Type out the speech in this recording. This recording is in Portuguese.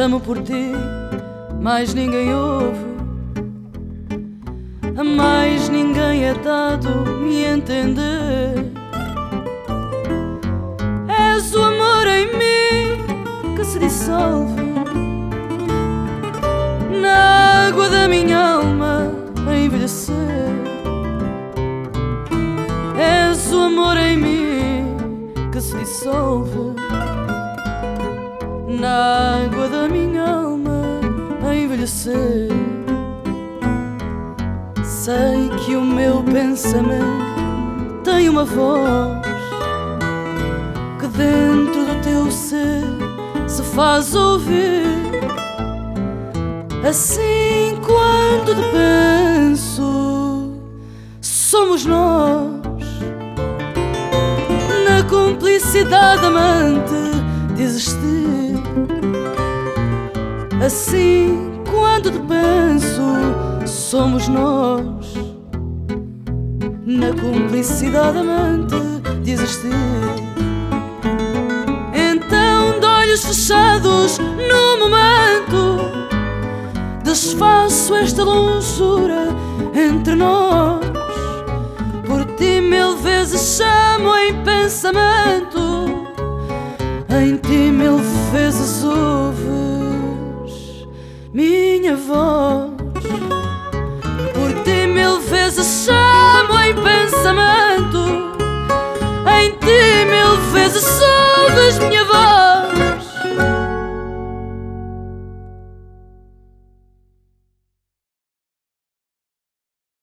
chamo por ti, mais ninguém ouve. A mais ninguém é dado me entender. És o amor em mim que se dissolve na água da minha alma a envelhecer. És o amor em mim que se dissolve na água da minha alma a envelhecer. Sei que o meu pensamento tem uma voz que dentro do teu ser se faz ouvir. Assim quando te penso, somos nós na cumplicidade amante de existir. Assim, quando te penso, somos nós na cumplicidade amante de existir. Então, de olhos fechados, no momento, desfaço esta longura entre nós. Por ti, mil vezes chamo em pensamento, em ti, mil vezes ouves minha voz. Por ti mil vezes chamo em pensamento, em ti mil vezes ouves minha voz.